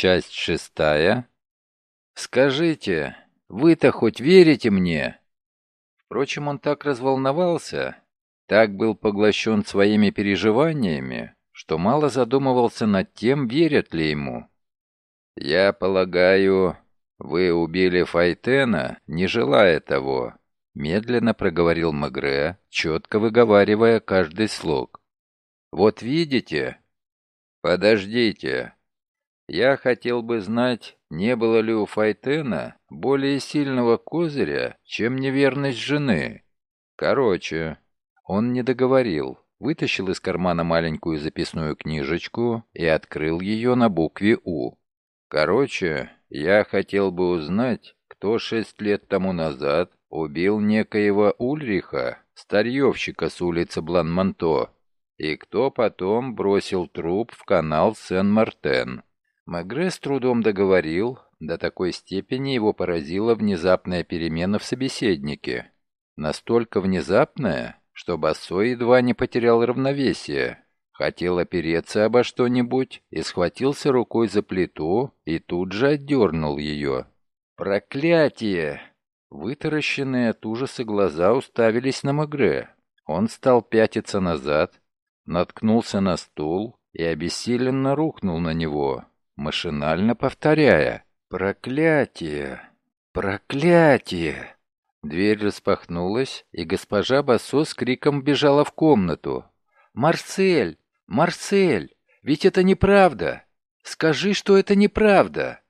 Часть шестая. Скажите, вы-то хоть верите мне? Впрочем, он так разволновался, так был поглощен своими переживаниями, что мало задумывался над тем, верят ли ему. «Я полагаю, вы убили Файтена, не желая того», — медленно проговорил Магре, четко выговаривая каждый слог. «Вот видите?» «Подождите. Я хотел бы знать, не было ли у Файтена более сильного козыря, чем неверность жены. Короче, он не договорил, вытащил из кармана маленькую записную книжечку и открыл ее на букве «У». Короче, я хотел бы узнать, кто шесть лет тому назад убил некоего Ульриха, старьевщика с улицы Бланмонто, и кто потом бросил труп в канал Сен-Мартен. Магре с трудом договорил, до такой степени его поразила внезапная перемена в собеседнике. Настолько внезапная, что Бассо едва не потерял равновесие. Хотел опереться обо что-нибудь и схватился рукой за плиту и тут же отдернул ее. «Проклятие!» Вытаращенные от ужаса глаза уставились на Магре. Он стал пятиться назад, наткнулся на стул и обессиленно рухнул на него машинально повторяя «Проклятие! Проклятие!» Дверь распахнулась, и госпожа Басо с криком бежала в комнату. «Марсель! Марсель! Ведь это неправда! Скажи, что это неправда!»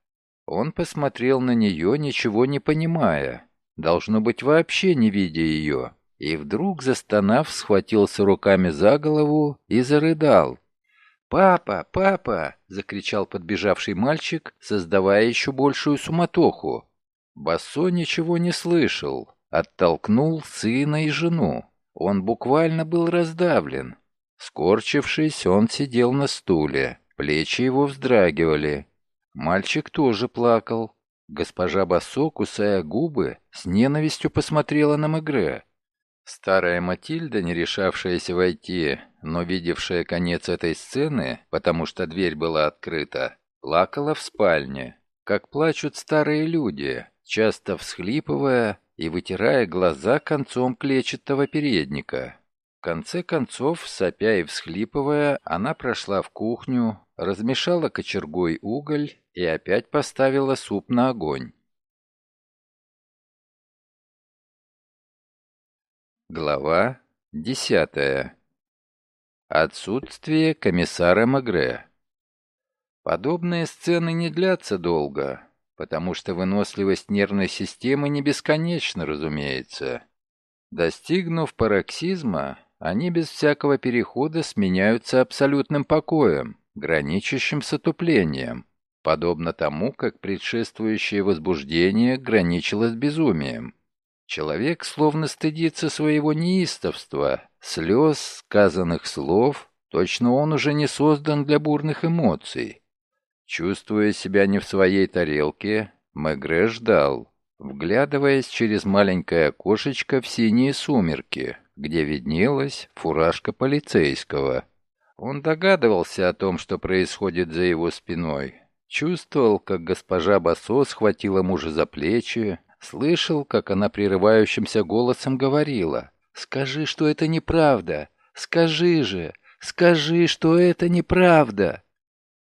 Он посмотрел на нее, ничего не понимая, должно быть, вообще не видя ее, и вдруг, застонав, схватился руками за голову и зарыдал. «Папа! Папа!» — закричал подбежавший мальчик, создавая еще большую суматоху. Басо ничего не слышал, оттолкнул сына и жену. Он буквально был раздавлен. Скорчившись, он сидел на стуле, плечи его вздрагивали. Мальчик тоже плакал. Госпожа Басо, кусая губы, с ненавистью посмотрела на Мегре. Старая Матильда, не решавшаяся войти, но видевшая конец этой сцены, потому что дверь была открыта, плакала в спальне, как плачут старые люди, часто всхлипывая и вытирая глаза концом клетчатого передника. В конце концов, сопя и всхлипывая, она прошла в кухню, размешала кочергой уголь и опять поставила суп на огонь. Глава десятая. Отсутствие комиссара Магре. Подобные сцены не длятся долго, потому что выносливость нервной системы не бесконечна, разумеется. Достигнув пароксизма, они без всякого перехода сменяются абсолютным покоем, граничащим с отуплением, подобно тому, как предшествующее возбуждение граничило с безумием. Человек словно стыдится своего неистовства, слез, сказанных слов, точно он уже не создан для бурных эмоций. Чувствуя себя не в своей тарелке, Мегре ждал, вглядываясь через маленькое окошечко в синие сумерки, где виднелась фуражка полицейского. Он догадывался о том, что происходит за его спиной. Чувствовал, как госпожа Басо схватила мужа за плечи, Слышал, как она прерывающимся голосом говорила. «Скажи, что это неправда! Скажи же! Скажи, что это неправда!»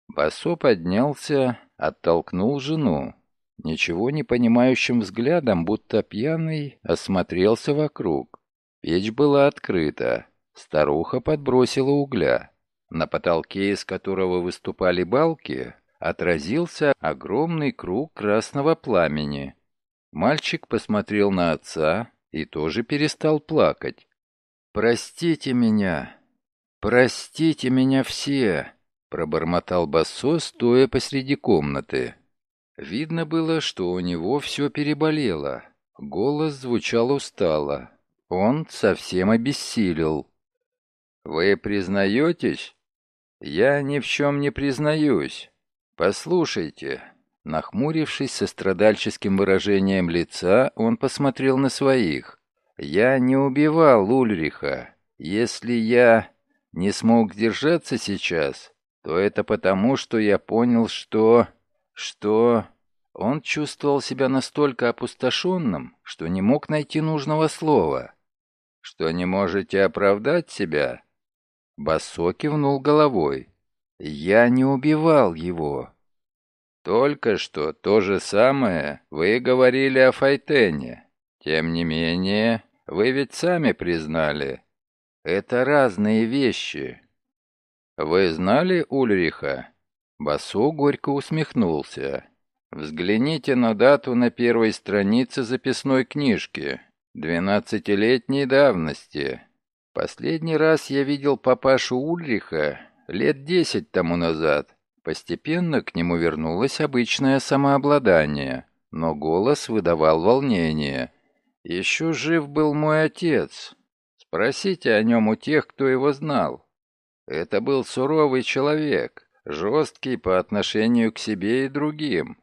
Басо поднялся, оттолкнул жену. Ничего не понимающим взглядом, будто пьяный, осмотрелся вокруг. Печь была открыта. Старуха подбросила угля. На потолке, из которого выступали балки, отразился огромный круг красного пламени. Мальчик посмотрел на отца и тоже перестал плакать. «Простите меня! Простите меня все!» — пробормотал Бассо, стоя посреди комнаты. Видно было, что у него все переболело. Голос звучал устало. Он совсем обессилел. «Вы признаетесь?» «Я ни в чем не признаюсь. Послушайте, Нахмурившись со страдальческим выражением лица, он посмотрел на своих. «Я не убивал Ульриха. Если я не смог держаться сейчас, то это потому, что я понял, что... Что он чувствовал себя настолько опустошенным, что не мог найти нужного слова. Что не можете оправдать себя? Басо кивнул головой. Я не убивал его. Только что то же самое вы говорили о Файтене. Тем не менее, вы ведь сами признали. Это разные вещи. Вы знали Ульриха? Басо горько усмехнулся. Взгляните на дату на первой странице записной книжки. Двенадцатилетней давности. Последний раз я видел папашу Ульриха лет десять тому назад. Постепенно к нему вернулось обычное самообладание, но голос выдавал волнение. «Еще жив был мой отец. Спросите о нем у тех, кто его знал. Это был суровый человек, жесткий по отношению к себе и другим.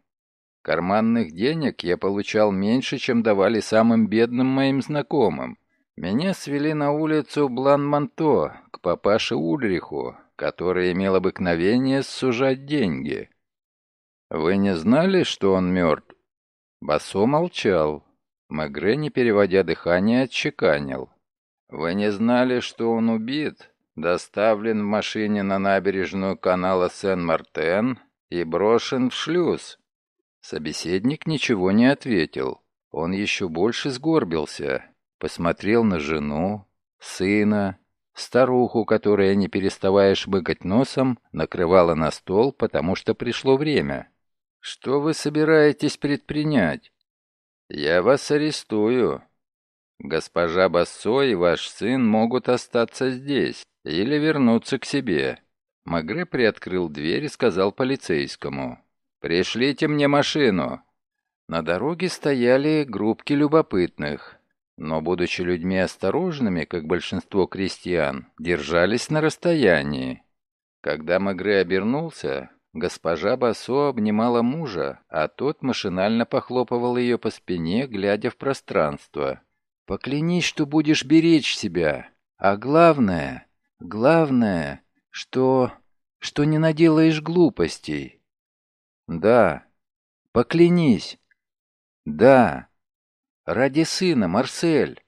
Карманных денег я получал меньше, чем давали самым бедным моим знакомым. Меня свели на улицу Блан-Манто, к папаше Ульриху, который имел обыкновение сужать деньги. «Вы не знали, что он мертв?» Басо молчал. Мегре, не переводя дыхание, отчеканил. «Вы не знали, что он убит, доставлен в машине на набережную канала Сен-Мартен и брошен в шлюз?» Собеседник ничего не ответил. Он еще больше сгорбился, посмотрел на жену, сына, старуху, которая, не переставая шмыгать носом, накрывала на стол, потому что пришло время. «Что вы собираетесь предпринять?» «Я вас арестую. Госпожа Бассо и ваш сын могут остаться здесь или вернуться к себе». Магре приоткрыл дверь и сказал полицейскому. «Пришлите мне машину». На дороге стояли группки любопытных, но, будучи людьми осторожными, как большинство крестьян, держались на расстоянии. Когда Магре обернулся, госпожа Басо обнимала мужа, а тот машинально похлопывал ее по спине, глядя в пространство. «Поклянись, что будешь беречь себя, а главное, главное, что... что не наделаешь глупостей». «Да». «Поклянись». «Да». «Ради сына, Марсель».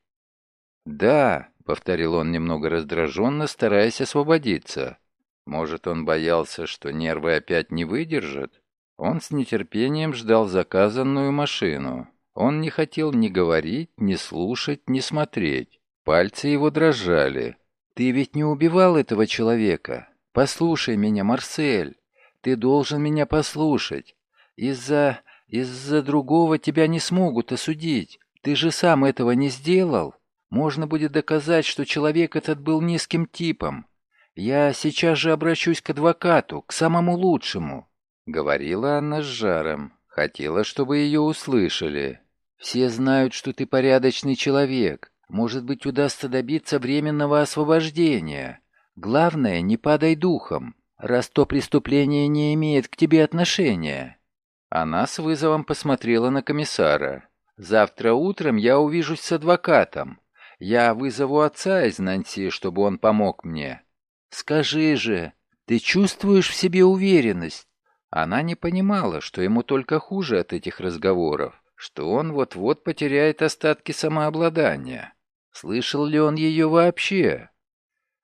«Да», — повторил он немного раздраженно, стараясь освободиться. Может, он боялся, что нервы опять не выдержат? Он с нетерпением ждал заказанную машину. Он не хотел ни говорить, ни слушать, ни смотреть. Пальцы его дрожали. «Ты ведь не убивал этого человека? Послушай меня, Марсель. Ты должен меня послушать. Из-за... из-за другого тебя не смогут осудить. Ты же сам этого не сделал. Можно будет доказать, что человек этот был низким типом. Я сейчас же обращусь к адвокату, к самому лучшему». Говорила она с жаром. Хотела, чтобы ее услышали. «Все знают, что ты порядочный человек. Может быть, удастся добиться временного освобождения. Главное, не падай духом раз то преступление не имеет к тебе отношения». Она с вызовом посмотрела на комиссара. «Завтра утром я увижусь с адвокатом. Я вызову отца из Нанси, чтобы он помог мне. Скажи же, ты чувствуешь в себе уверенность?» Она не понимала, что ему только хуже от этих разговоров, что он вот-вот потеряет остатки самообладания. Слышал ли он ее вообще?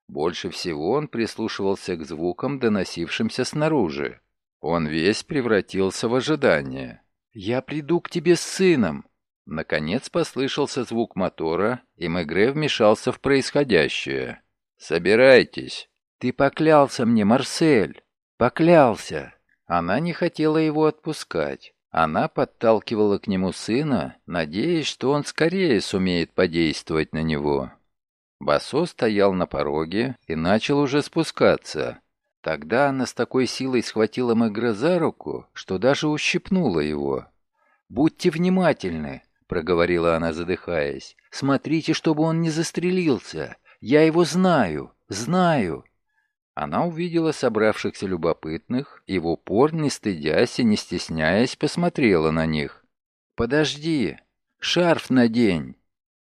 Больше всего он прислушивался к звукам, доносившимся снаружи. Он весь превратился в ожидание. «Я приду к тебе с сыном!» Наконец послышался звук мотора, и Мегре вмешался в происходящее. «Собирайтесь!» «Ты поклялся мне, Марсель! Поклялся!» Она не хотела его отпускать. Она подталкивала к нему сына, надеясь, что он скорее сумеет подействовать на него. Басо стоял на пороге и начал уже спускаться. Тогда она с такой силой схватила Мегре за руку, что даже ущипнула его. «Будьте внимательны», — проговорила она, задыхаясь. «Смотрите, чтобы он не застрелился. Я его знаю, знаю». Она увидела собравшихся любопытных и в упор, не стыдясь и не стесняясь, посмотрела на них. «Подожди, шарф надень!»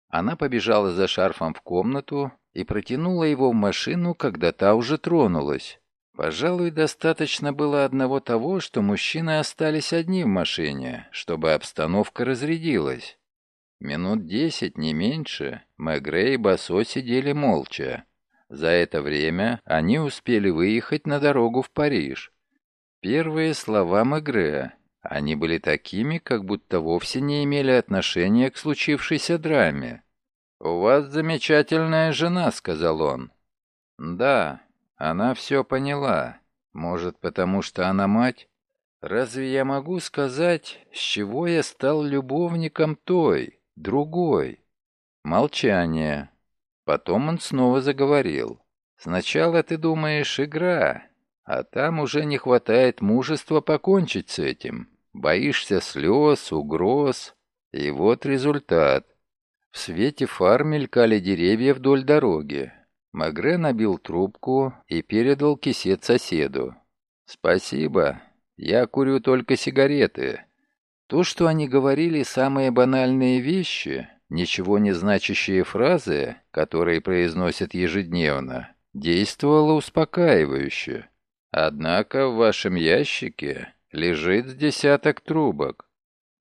Она побежала за шарфом в комнату и протянула его в машину, когда та уже тронулась. Пожалуй, достаточно было одного того, что мужчины остались одни в машине, чтобы обстановка разрядилась. Минут десять, не меньше, Мегре и Басо сидели молча. За это время они успели выехать на дорогу в Париж. Первые слова Мегре. Они были такими, как будто вовсе не имели отношения к случившейся драме. «У вас замечательная жена», — сказал он. «Да, она все поняла. Может, потому что она мать? Разве я могу сказать, с чего я стал любовником той, другой?» Молчание. Потом он снова заговорил. «Сначала ты думаешь, игра, а там уже не хватает мужества покончить с этим. Боишься слез, угроз, и вот результат. В свете фар мелькали деревья вдоль дороги. Магре набил трубку и передал кисет соседу. «Спасибо. Я курю только сигареты». То, что они говорили самые банальные вещи, ничего не значащие фразы, которые произносят ежедневно, действовало успокаивающе. Однако в вашем ящике лежит с десяток трубок.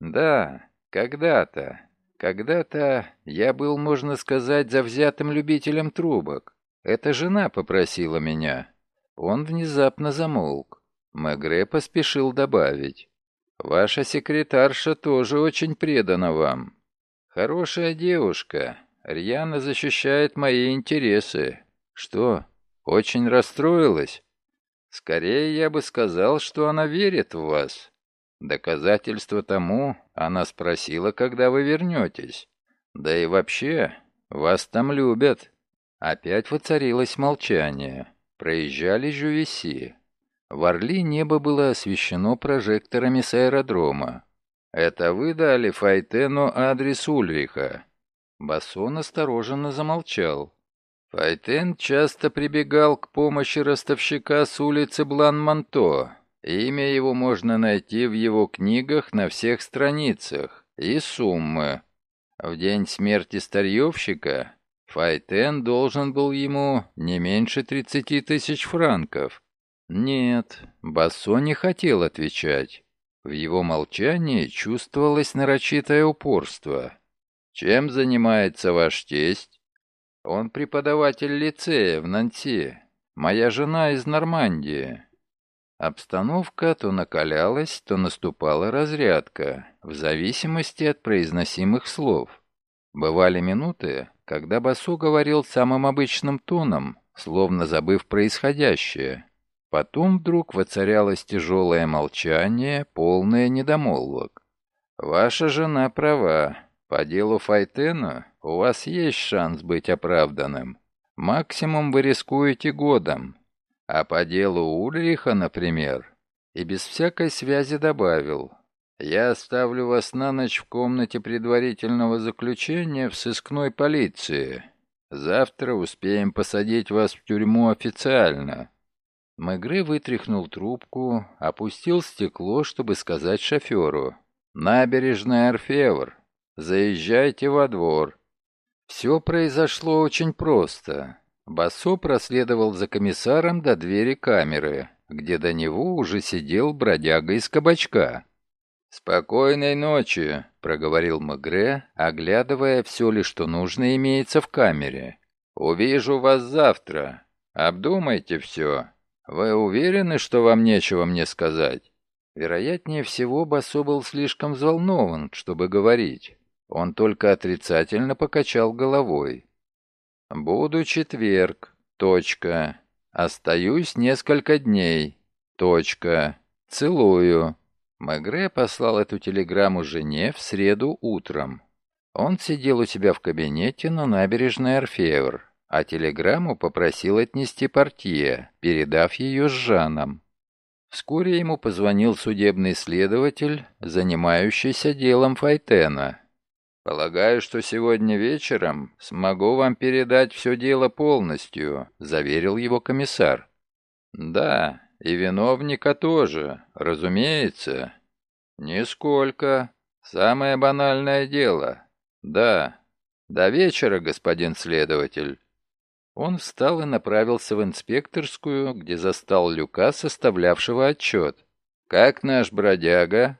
Да, когда-то, когда-то я был, можно сказать, завзятым любителем трубок. Эта жена попросила меня. Он внезапно замолк. Мегре поспешил добавить. «Ваша секретарша тоже очень предана вам. Хорошая девушка, рьяно защищает мои интересы. Что, очень расстроилась? Скорее, я бы сказал, что она верит в вас. Доказательство тому, она спросила, когда вы вернетесь. Да и вообще, вас там любят. Опять воцарилось молчание. Проезжали Жювеси. В Орли небо было освещено прожекторами с аэродрома. «Это вы дали Файтену адрес Ульриха?» Бассон осторожно замолчал. Файтен часто прибегал к помощи ростовщика с улицы Блан-Манто. Имя его можно найти в его книгах на всех страницах. И суммы. В день смерти старьевщика Файтен должен был ему не меньше 30 тысяч франков. Нет, Бассо не хотел отвечать. В его молчании чувствовалось нарочитое упорство. «Чем занимается ваш тесть?» «Он преподаватель лицея в Нанти. Моя жена из Нормандии. Обстановка то накалялась, то наступала разрядка, в зависимости от произносимых слов. Бывали минуты, когда Басу говорил самым обычным тоном, словно забыв происходящее. Потом вдруг воцарялось тяжелое молчание, полное недомолвок. «Ваша жена права. По делу Файтена у вас есть шанс быть оправданным. Максимум вы рискуете годом, а по делу Ульриха, например, и без всякой связи добавил, «Я оставлю вас на ночь в комнате предварительного заключения в сыскной полиции. Завтра успеем посадить вас в тюрьму официально». Мегре вытряхнул трубку, опустил стекло, чтобы сказать шоферу. «Набережная Орфевр. Заезжайте во двор». Все произошло очень просто. Басо проследовал за комиссаром до двери камеры, где до него уже сидел бродяга из кабачка. «Спокойной ночи», — проговорил Мегре, оглядывая все ли, что нужно, имеется в камере. «Увижу вас завтра. Обдумайте все. Вы уверены, что вам нечего мне сказать?» Вероятнее всего, Басо был слишком взволнован, чтобы говорить. Он только отрицательно покачал головой. Буду четверг. Точка. Остаюсь несколько дней. Точка. Целую. Мегре послал эту телеграмму жене в среду утром. Он сидел у себя в кабинете на набережной Орфевр, а телеграмму попросил отнести портье, передав ее с Жаном. Вскоре ему позвонил судебный следователь, занимающийся делом Файтена. «Полагаю, что сегодня вечером смогу вам передать все дело полностью», — заверил его комиссар. «Да, и виновника тоже, разумеется». «Нисколько. Самое банальное дело. Да. До вечера, господин следователь». Он встал и направился в инспекторскую, где застал Люка, составлявшего отчет. «Как наш бродяга?»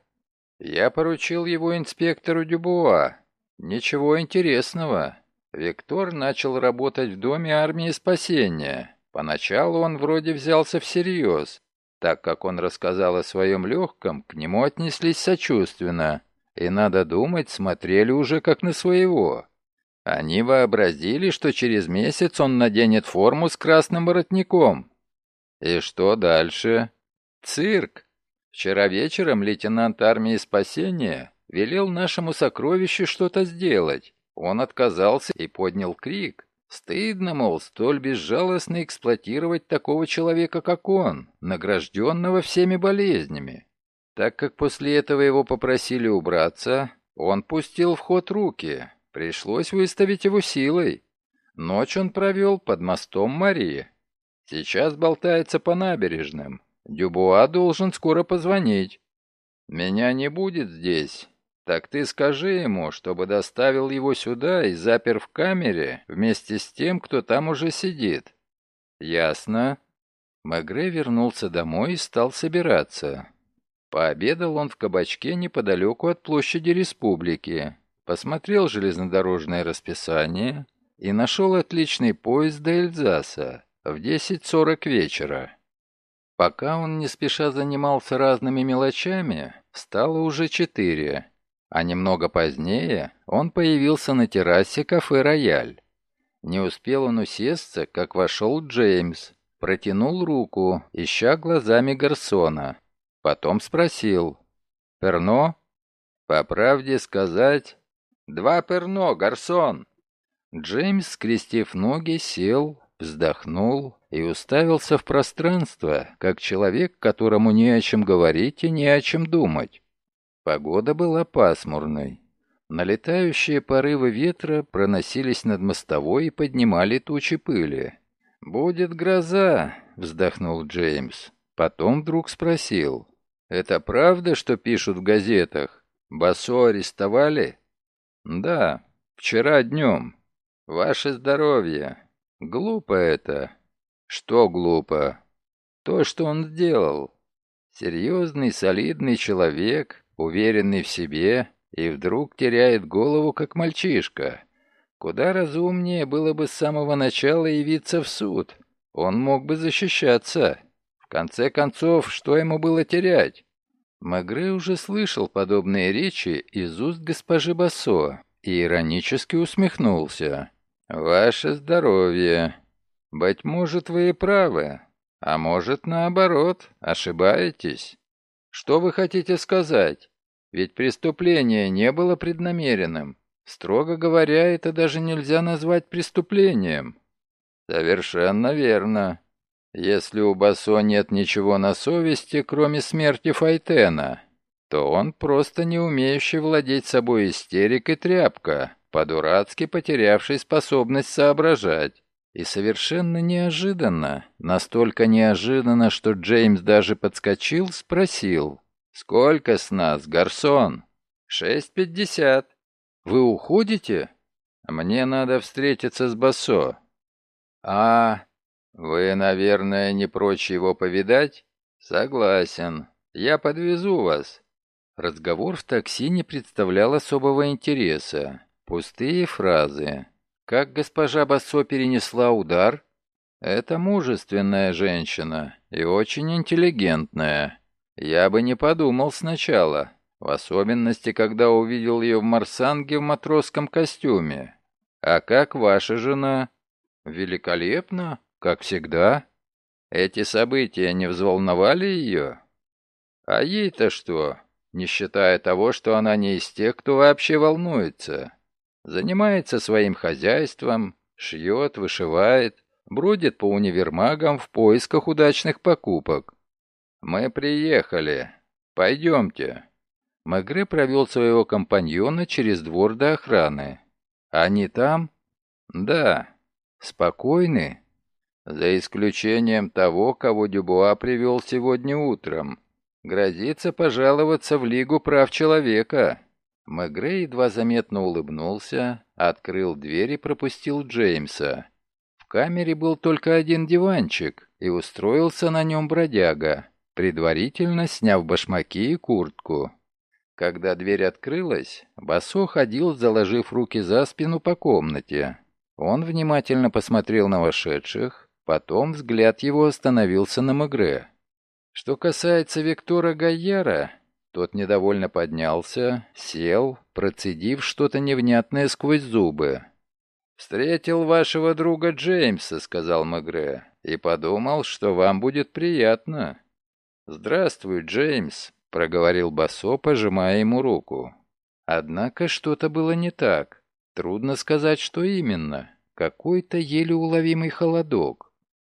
«Я поручил его инспектору Дюбуа. Ничего интересного. Виктор начал работать в доме армии спасения. Поначалу он вроде взялся всерьез. Так как он рассказал о своем легком, к нему отнеслись сочувственно. И, надо думать, смотрели уже как на своего. Они вообразили, что через месяц он наденет форму с красным воротником. И что дальше? Цирк. Вчера вечером лейтенант армии спасения велел нашему сокровищу что-то сделать. Он отказался и поднял крик. Стыдно, мол, столь безжалостно эксплуатировать такого человека, как он, награжденного всеми болезнями. Так как после этого его попросили убраться, он пустил в ход руки, Пришлось выставить его силой. Ночь он провел под мостом Марии. Сейчас болтается по набережным. Дюбуа должен скоро позвонить. Меня не будет здесь. Так ты скажи ему, чтобы доставил его сюда и запер в камере вместе с тем, кто там уже сидит. Ясно. Магре вернулся домой и стал собираться. Пообедал он в кабачке неподалеку от площади Республики посмотрел железнодорожное расписание и нашел отличный поезд до Эльзаса в 10.40 вечера. Пока он не спеша занимался разными мелочами, стало уже четыре, а немного позднее он появился на террасе кафе «Рояль». Не успел он усесться, как вошел Джеймс, протянул руку, ища глазами Гарсона. Потом спросил «Перно?» «По правде сказать, «Два перно, гарсон!» Джеймс, скрестив ноги, сел, вздохнул и уставился в пространство, как человек, которому не о чем говорить и не о чем думать. Погода была пасмурной. Налетающие порывы ветра проносились над мостовой и поднимали тучи пыли. «Будет гроза», — вздохнул Джеймс. Потом вдруг спросил. «Это правда, что пишут в газетах? Басо арестовали?» «Да, вчера днем. Ваше здоровье. Глупо это». «Что глупо?» «То, что он сделал. Серьезный, солидный человек, уверенный в себе, и вдруг теряет голову, как мальчишка. Куда разумнее было бы с самого начала явиться в суд. Он мог бы защищаться. В конце концов, что ему было терять? Магре уже слышал подобные речи из уст госпожи Басо и иронически усмехнулся. «Ваше здоровье. Быть может, вы и правы, а может, наоборот, ошибаетесь. Что вы хотите сказать? Ведь преступление не было преднамеренным. Строго говоря, это даже нельзя назвать преступлением». «Совершенно верно. Если у Басо нет ничего на совести, кроме смерти Файтена, то он просто не умеющий владеть собой истерик и тряпка, по-дурацки потерявший способность соображать. И совершенно неожиданно, настолько неожиданно, что Джеймс даже подскочил, спросил. «Сколько с нас, гарсон?» «Шесть пятьдесят». «Вы уходите?» «Мне надо встретиться с Басо». «А, «Вы, наверное, не прочь его повидать?» «Согласен. Я подвезу вас». Разговор в такси не представлял особого интереса. Пустые фразы. Как госпожа Бассо перенесла удар? Это мужественная женщина и очень интеллигентная. Я бы не подумал сначала, в особенности, когда увидел ее в Марсанге в матросском костюме. А как ваша жена? Великолепно. Как всегда. Эти события не взволновали ее? А ей-то что, не считая того, что она не из тех, кто вообще волнуется? Занимается своим хозяйством, шьет, вышивает, бродит по универмагам в поисках удачных покупок. «Мы приехали. Пойдемте». Магре провел своего компаньона через двор до охраны. «Они там?» «Да». «Спокойны?» За исключением того, кого Дюбуа привел сегодня утром. Грозится пожаловаться в Лигу прав человека. Мегре едва заметно улыбнулся, открыл дверь и пропустил Джеймса. В камере был только один диванчик, и устроился на нем бродяга, предварительно сняв башмаки и куртку. Когда дверь открылась, Басо ходил, заложив руки за спину по комнате. Он внимательно посмотрел на вошедших, потом взгляд его остановился на Мегре. Что касается Виктора Гайяра, тот недовольно поднялся, сел, процедив что-то невнятное сквозь зубы. «Встретил вашего друга Джеймса», — сказал Мегре, — «и подумал, что вам будет приятно». «Здравствуй, Джеймс», — проговорил Басо, пожимая ему руку. Однако что-то было не так. Трудно сказать, что именно. Какой-то еле уловимый холодок.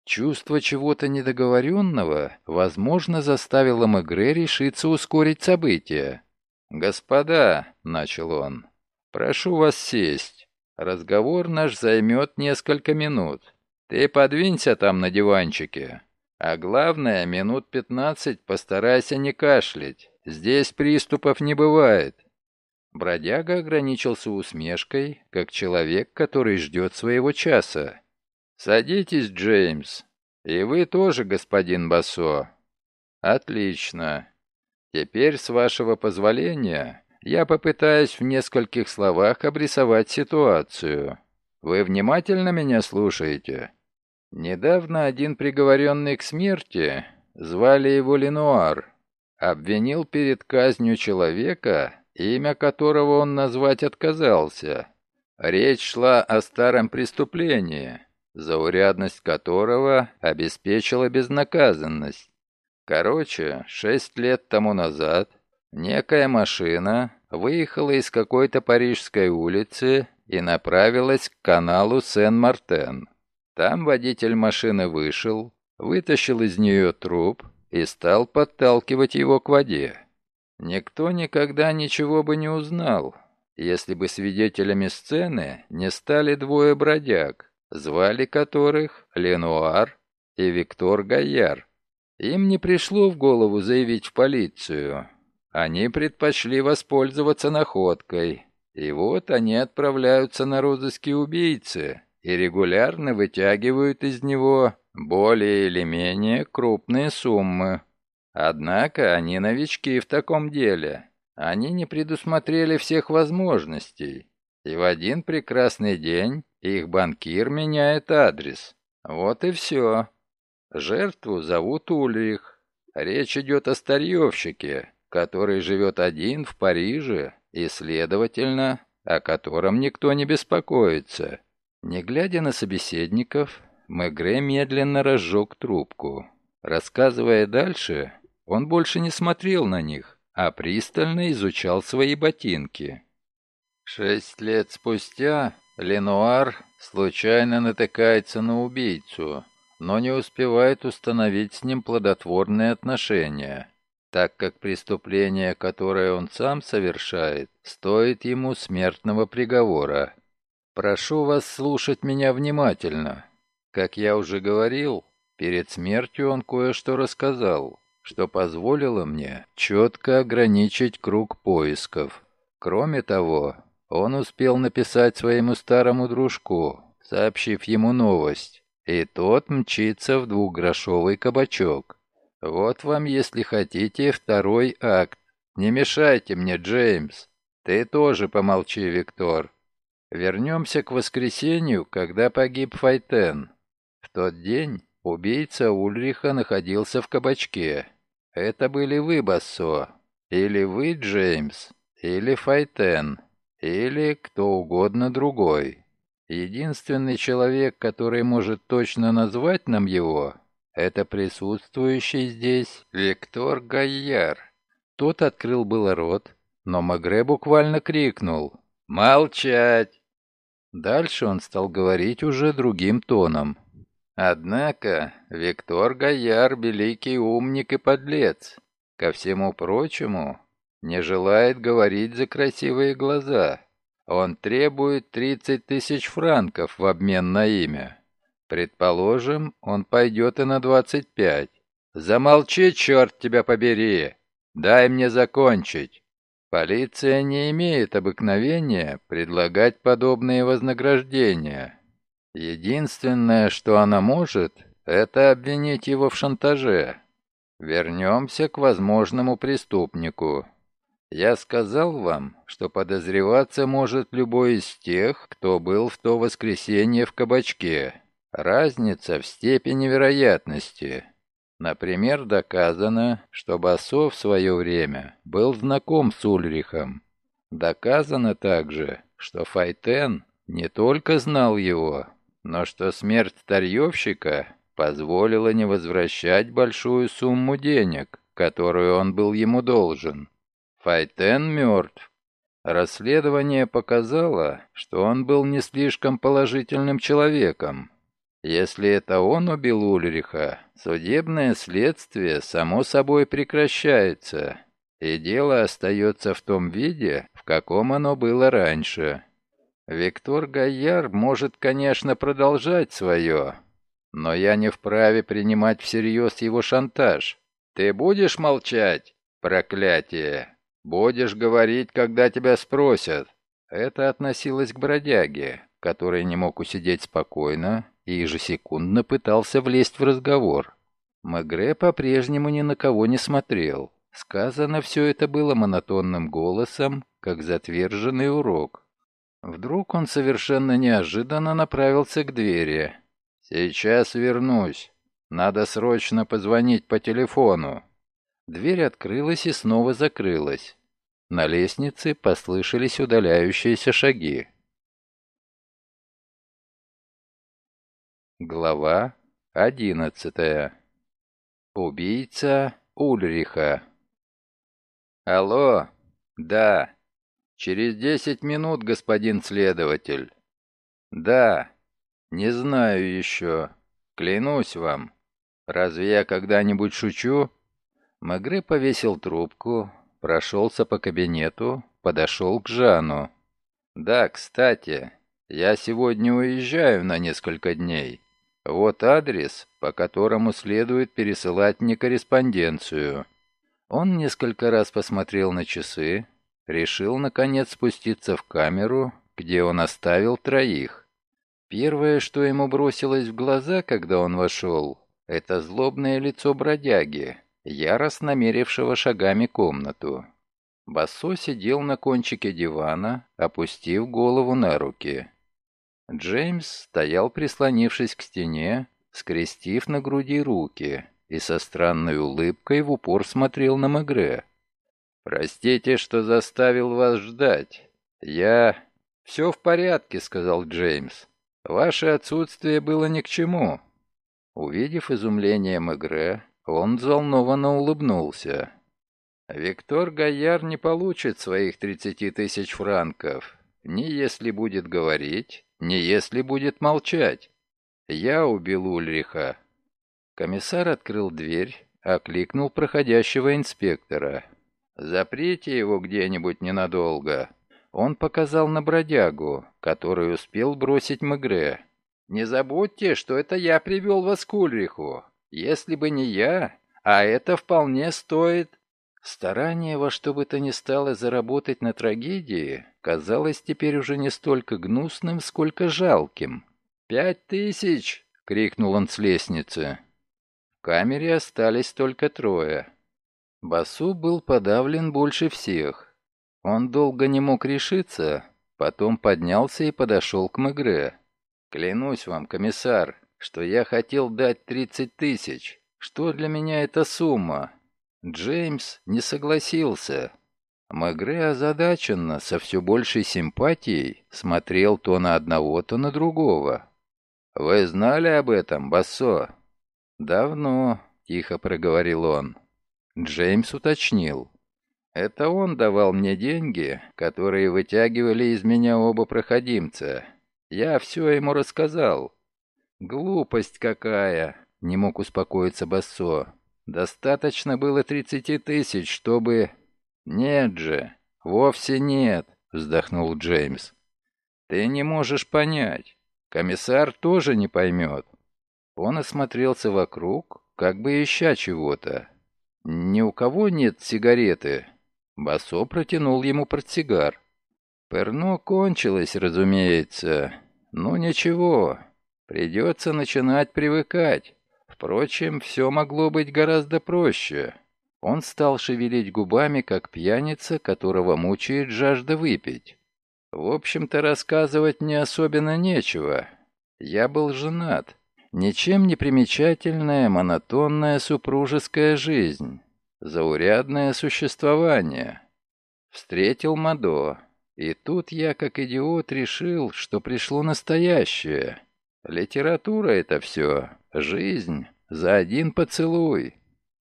Чувство чего-то недоговоренного, возможно, заставило Мегре решиться ускорить события. «Господа», — начал он, — «прошу вас сесть. Разговор наш займет несколько минут. Ты подвинься там на диванчике. А главное, минут пятнадцать постарайся не кашлять. Здесь приступов не бывает. Бродяга ограничился усмешкой, как человек, который ждет своего часа. «Садитесь, Джеймс. И вы тоже, господин Басо». «Отлично. Теперь, с вашего позволения, я попытаюсь в нескольких словах обрисовать ситуацию. Вы внимательно меня слушаете?» Недавно один приговоренный к смерти, звали его Ленуар, обвинил перед казнью человека, имя которого он назвать отказался. Речь шла о старом преступлении, заурядность которого обеспечила безнаказанность. Короче, шесть лет тому назад некая машина выехала из какой-то парижской улицы и направилась к каналу Сен-Мартен. Там водитель машины вышел, вытащил из нее труп и стал подталкивать его к воде. Никто никогда ничего бы не узнал, если бы свидетелями сцены не стали двое бродяг, звали которых Ленуар и Виктор Гайяр. Им не пришло в голову заявить в полицию. Они предпочли воспользоваться находкой. И вот они отправляются на розыски убийцы, и регулярно вытягивают из него более или менее крупные суммы. Однако они новички в таком деле. Они не предусмотрели всех возможностей. И в один прекрасный день их банкир меняет адрес. Вот и все. Жертву зовут Ульрих. Речь идет о старьевщике, который живет один в Париже и, следовательно, о котором никто не беспокоится. Не глядя на собеседников, Мегре медленно разжег трубку. Рассказывая дальше, он больше не смотрел на них, а пристально изучал свои ботинки. Шесть лет спустя Ленуар случайно натыкается на убийцу, но не успевает установить с ним плодотворные отношения, так как преступление, которое он сам совершает, стоит ему смертного приговора. Прошу вас слушать меня внимательно. Как я уже говорил, перед смертью он кое-что рассказал, что позволило мне четко ограничить круг поисков. Кроме того, он успел написать своему старому дружку, сообщив ему новость, и тот мчится в двухгрошовый кабачок. Вот вам, если хотите, второй акт. Не мешайте мне, Джеймс. Ты тоже помолчи, Виктор. Вернемся к воскресенью, когда погиб Файтен. В тот день убийца Ульриха находился в кабачке. Это были вы, Бассо, или вы, Джеймс, или Файтен, или кто угодно другой. Единственный человек, который может точно назвать нам его, это присутствующий здесь Виктор Гайяр. Тот открыл было рот, но Магре буквально крикнул «Молчать!» Дальше он стал говорить уже другим тоном. Однако Виктор Гаяр — великий умник и подлец. Ко всему прочему, не желает говорить за красивые глаза. Он требует 30 тысяч франков в обмен на имя. Предположим, он пойдет и на 25. Замолчи, черт тебя побери! Дай мне закончить. Полиция не имеет обыкновения предлагать подобные вознаграждения. Единственное, что она может, это обвинить его в шантаже. Вернемся к возможному преступнику. Я сказал вам, что подозреваться может любой из тех, кто был в то воскресенье в кабачке. Разница в степени вероятности. Например, доказано, что Басов в свое время был знаком с Ульрихом. Доказано также, что Файтен не только знал его, но что смерть старьевщика позволила не возвращать большую сумму денег, которую он был ему должен. Файтен мертв. Расследование показало, что он был не слишком положительным человеком. Если это он убил Ульриха, судебное следствие само собой прекращается, и дело остается в том виде, в каком оно было раньше. Виктор Гайяр может, конечно, продолжать свое, но я не вправе принимать всерьез его шантаж. Ты будешь молчать? Проклятие! Будешь говорить, когда тебя спросят. Это относилось к бродяге, который не мог усидеть спокойно и ежесекундно пытался влезть в разговор. Мегре по-прежнему ни на кого не смотрел. Сказано все это было монотонным голосом, как затверженный урок. Вдруг он совершенно неожиданно направился к двери. «Сейчас вернусь. Надо срочно позвонить по телефону». Дверь открылась и снова закрылась. На лестнице послышались удаляющиеся шаги. Глава одиннадцатая. Убийца Ульриха. Алло. Да. Через десять минут, господин следователь. Да. Не знаю еще. Клянусь вам. Разве я когда-нибудь шучу? Магре повесил трубку, прошелся по кабинету, подошел к Жану. Да, кстати, я сегодня уезжаю на несколько дней. Вот адрес, по которому следует пересылать мне корреспонденцию. Он несколько раз посмотрел на часы, решил, наконец, спуститься в камеру, где он оставил троих. Первое, что ему бросилось в глаза, когда он вошел, это злобное лицо бродяги, яростно мерившего шагами комнату. Бассо сидел на кончике дивана, опустив голову на руки. Джеймс стоял, прислонившись к стене, скрестив на груди руки, и со странной улыбкой в упор смотрел на Мегре. «Простите, что заставил вас ждать. Я...» «Все в порядке», — сказал Джеймс. «Ваше отсутствие было ни к чему». Увидев изумление Мегре, он взволнованно улыбнулся. «Виктор Гайяр не получит своих тридцати тысяч франков, ни если будет говорить, не если будет молчать. Я убил Ульриха. Комиссар открыл дверь, окликнул проходящего инспектора. «Заприте его где-нибудь ненадолго». Он показал на бродягу, который успел бросить Мегре. «Не забудьте, что это я привел вас к Ульриху. Если бы не я, а это вполне стоит...» Старание во что бы то ни стало заработать на трагедии казалось теперь уже не столько гнусным, сколько жалким. «Пять тысяч!» — крикнул он с лестницы. В камере остались только трое. Басу был подавлен больше всех. Он долго не мог решиться, потом поднялся и подошел к Мегре. «Клянусь вам, комиссар, что я хотел дать тридцать тысяч. Что для меня эта сумма?» Джеймс не согласился. Мегре озадаченно, со все большей симпатией, смотрел то на одного, то на другого. «Вы знали об этом, Бассо?» «Давно», — тихо проговорил он. Джеймс уточнил. «Это он давал мне деньги, которые вытягивали из меня оба проходимца. Я все ему рассказал». «Глупость какая!» — не мог успокоиться Бассо. Достаточно было тридцати тысяч, чтобы... Нет же, вовсе нет, вздохнул Джеймс. Ты не можешь понять. Комиссар тоже не поймет. Он осмотрелся вокруг, как бы ища чего-то. Ни у кого нет сигареты. Басо протянул ему портсигар. Перно кончилось, разумеется. Но ничего, Придется начинать привыкать. Впрочем, все могло быть гораздо проще. Он стал шевелить губами, как пьяница, которого мучает жажда выпить. В общем-то, рассказывать мне особенно нечего. Я был женат. Ничем не примечательная, монотонная супружеская жизнь. Заурядное существование. Встретил Мадо. И тут я, как идиот, решил, что пришло настоящее. Литература — это все. Жизнь за один поцелуй.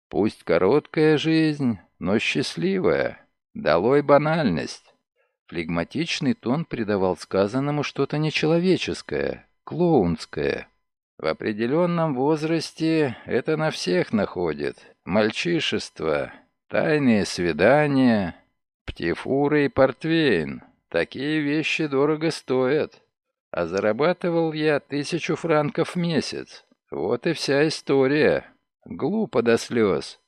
Пусть короткая жизнь, но счастливая. Долой банальность. Флегматичный тон придавал сказанному что-то нечеловеческое, клоунское. В определенном возрасте это на всех находит. Мальчишество, тайные свидания, птифуры и портвейн. Такие вещи дорого стоят. А зарабатывал я тысячу франков в месяц. Вот и вся история. Глупо до слез.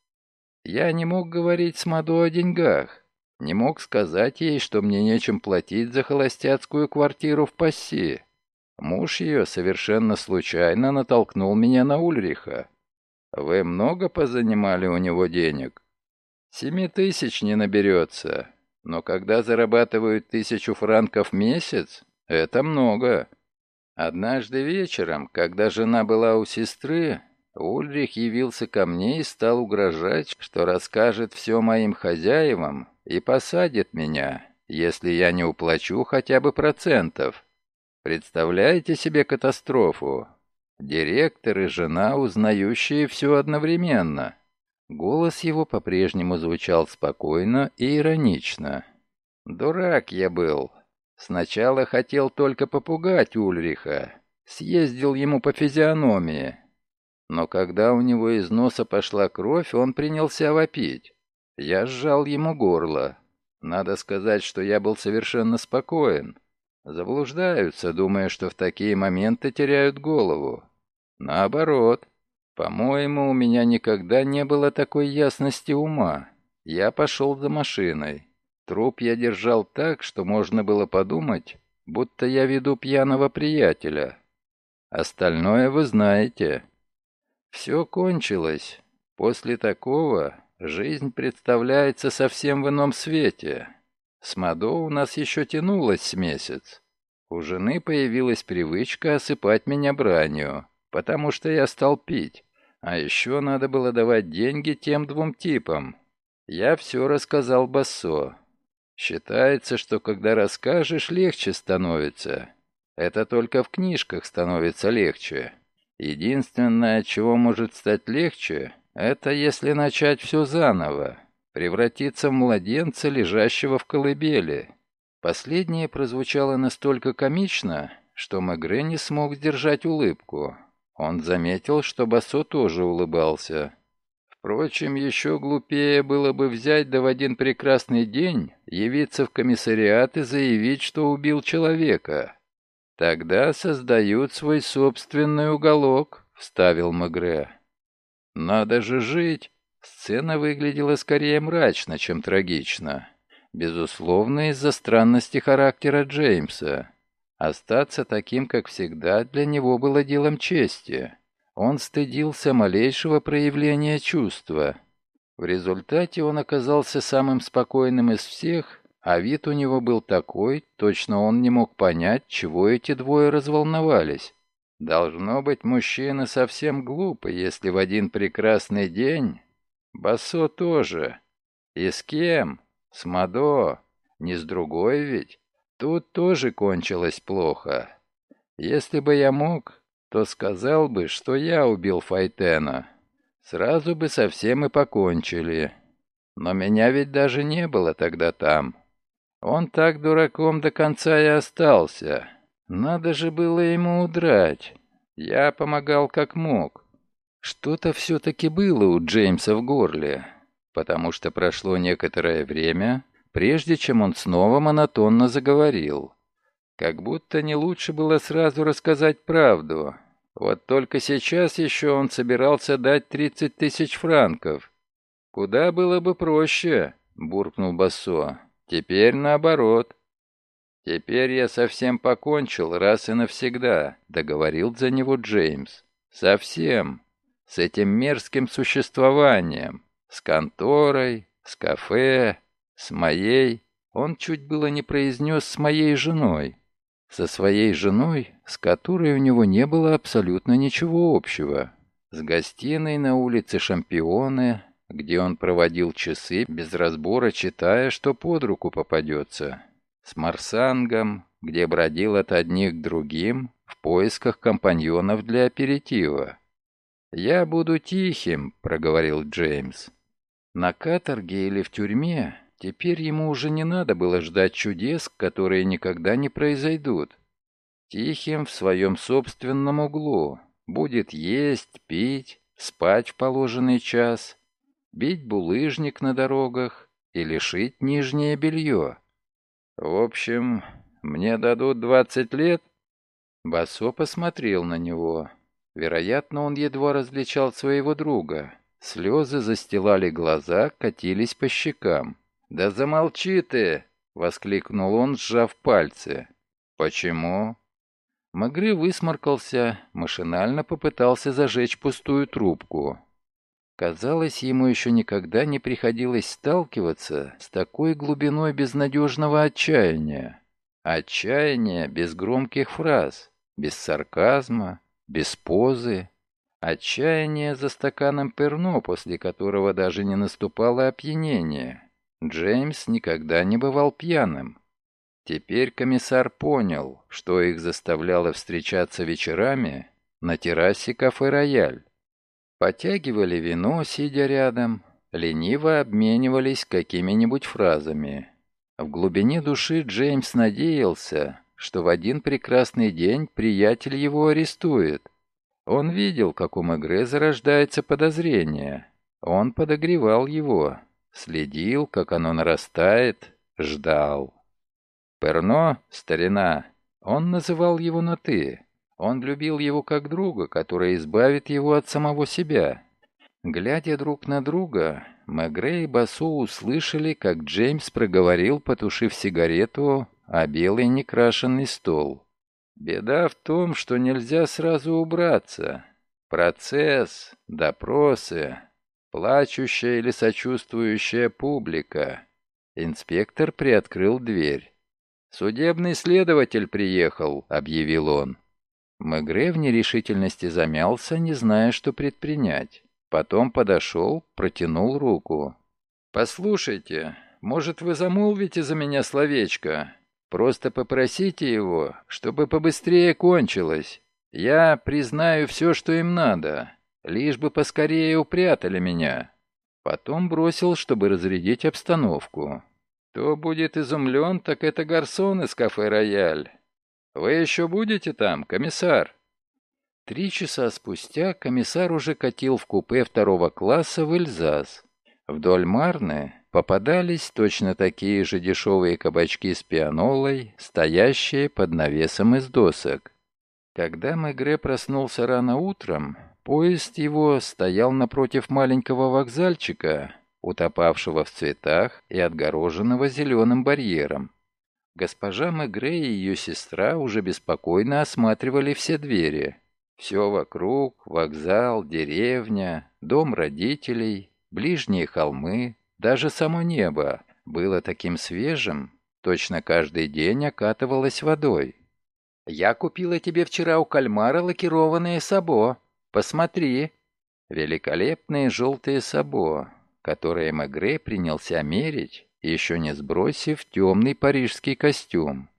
Я не мог говорить с Мадо о деньгах. Не мог сказать ей, что мне нечем платить за холостяцкую квартиру в Пасси. Муж ее совершенно случайно натолкнул меня на Ульриха. Вы много позанимали у него денег? Семи тысяч не наберется. Но когда зарабатывают тысячу франков в месяц, это много. Однажды вечером, когда жена была у сестры, Ульрих явился ко мне и стал угрожать, что расскажет все моим хозяевам и посадит меня, если я не уплачу хотя бы процентов. Представляете себе катастрофу? Директор и жена, узнающие все одновременно. Голос его по-прежнему звучал спокойно и иронично. «Дурак я был, Сначала хотел только попугать Ульриха, съездил ему по физиономии. Но когда у него из носа пошла кровь, он принялся вопить. Я сжал ему горло. Надо сказать, что я был совершенно спокоен. Заблуждаются, думая, что в такие моменты теряют голову. Наоборот. По-моему, у меня никогда не было такой ясности ума. Я пошел за машиной. Труп я держал так, что можно было подумать, будто я веду пьяного приятеля. Остальное вы знаете. Все кончилось. После такого жизнь представляется совсем в ином свете. С Мадо у нас еще тянулось месяц. У жены появилась привычка осыпать меня бранью, потому что я стал пить. А еще надо было давать деньги тем двум типам. Я все рассказал Бассо. Считается, что когда расскажешь, легче становится. Это только в книжках становится легче. Единственное, чего может стать легче, это если начать все заново, превратиться в младенца, лежащего в колыбели. Последнее прозвучало настолько комично, что Мегре не смог сдержать улыбку. Он заметил, что Басо тоже улыбался. Впрочем, еще глупее было бы взять да в один прекрасный день явиться в комиссариат и заявить, что убил человека. Тогда создают свой собственный уголок, вставил Магре. Надо же жить. Сцена выглядела скорее мрачно, чем трагично. Безусловно, из-за странности характера Джеймса. Остаться таким, как всегда, для него было делом чести. Он стыдился малейшего проявления чувства. В результате он оказался самым спокойным из всех, а вид у него был такой, точно он не мог понять, чего эти двое разволновались. Должно быть, мужчина совсем глупый, если в один прекрасный день... Басо тоже. И с кем? С Мадо. Не с другой ведь. Тут тоже кончилось плохо. Если бы я мог, то сказал бы, что я убил Файтена. Сразу бы совсем и покончили. Но меня ведь даже не было тогда там. Он так дураком до конца и остался. Надо же было ему удрать. Я помогал как мог. Что-то все-таки было у Джеймса в горле, потому что прошло некоторое время, прежде чем он снова монотонно заговорил. Как будто не лучше было сразу рассказать правду, вот только сейчас еще он собирался дать тридцать тысяч франков. Куда было бы проще, буркнул Бассо. Теперь наоборот. «Теперь я совсем покончил раз и навсегда», — договорил за него Джеймс. «Совсем. С этим мерзким существованием. С конторой, с кафе, с моей...» Он чуть было не произнес «с моей женой». Со своей женой, с которой у него не было абсолютно ничего общего. С гостиной на улице Шампионы, где он проводил часы без разбора, читая, что под руку попадется. С Марсангом, где бродил от одних к другим в поисках компаньонов для аперитива. «Я буду тихим», — проговорил Джеймс. На каторге или в тюрьме Теперь ему уже не надо было ждать чудес, которые никогда не произойдут. Тихим в своем собственном углу. Будет есть, пить, спать в положенный час, бить булыжник на дорогах и лишить нижнее белье. В общем, мне дадут двадцать лет? Басо посмотрел на него. Вероятно, он едва различал своего друга. Слезы застилали глаза, катились по щекам. «Да замолчи ты!» — воскликнул он, сжав пальцы. «Почему?» Магры высморкался, машинально попытался зажечь пустую трубку. Казалось, ему еще никогда не приходилось сталкиваться с такой глубиной безнадежного отчаяния. Отчаяние без громких фраз, без сарказма, без позы. Отчаяние за стаканом перно, после которого даже не наступало опьянение. Джеймс никогда не бывал пьяным. Теперь комиссар понял, что их заставляло встречаться вечерами на террасе кафе «Рояль». Потягивали вино, сидя рядом, лениво обменивались какими-нибудь фразами. В глубине души Джеймс надеялся, что в один прекрасный день приятель его арестует. Он видел, как у Мегре зарождается подозрение. Он подогревал его, Следил, как оно нарастает, ждал. Перно, старина, он называл его на «ты». Он любил его как друга, который избавит его от самого себя. Глядя друг на друга, Мегре и Басу услышали, как Джеймс проговорил, потушив сигарету, о белый некрашенный стол. «Беда в том, что нельзя сразу убраться. Процесс, допросы, Плачущая или сочувствующая публика. Инспектор приоткрыл дверь. «Судебный следователь приехал», — объявил он. Мегре в нерешительности замялся, не зная, что предпринять. Потом подошел, протянул руку. «Послушайте, может, вы замолвите за меня словечко? Просто попросите его, чтобы побыстрее кончилось. Я признаю все, что им надо. Лишь бы поскорее упрятали меня. Потом бросил, чтобы разрядить обстановку. Кто будет изумлен, так это гарсон из кафе «Рояль». Вы еще будете там, комиссар?» Три часа спустя комиссар уже катил в купе второго класса в Эльзас. Вдоль Марны попадались точно такие же дешевые кабачки с пианолой, стоящие под навесом из досок. Когда Мегре проснулся рано утром, Поезд его стоял напротив маленького вокзальчика, утопавшего в цветах и отгороженного зеленым барьером. Госпожа Мегре и ее сестра уже беспокойно осматривали все двери. Все вокруг, вокзал, деревня, дом родителей, ближние холмы, даже само небо было таким свежим, точно каждый день окатывалось водой. «Я купила тебе вчера у кальмара лакированное сабо», Посмотри!» Великолепные желтые сабо, которые Мегре принялся мерить, еще не сбросив темный парижский костюм.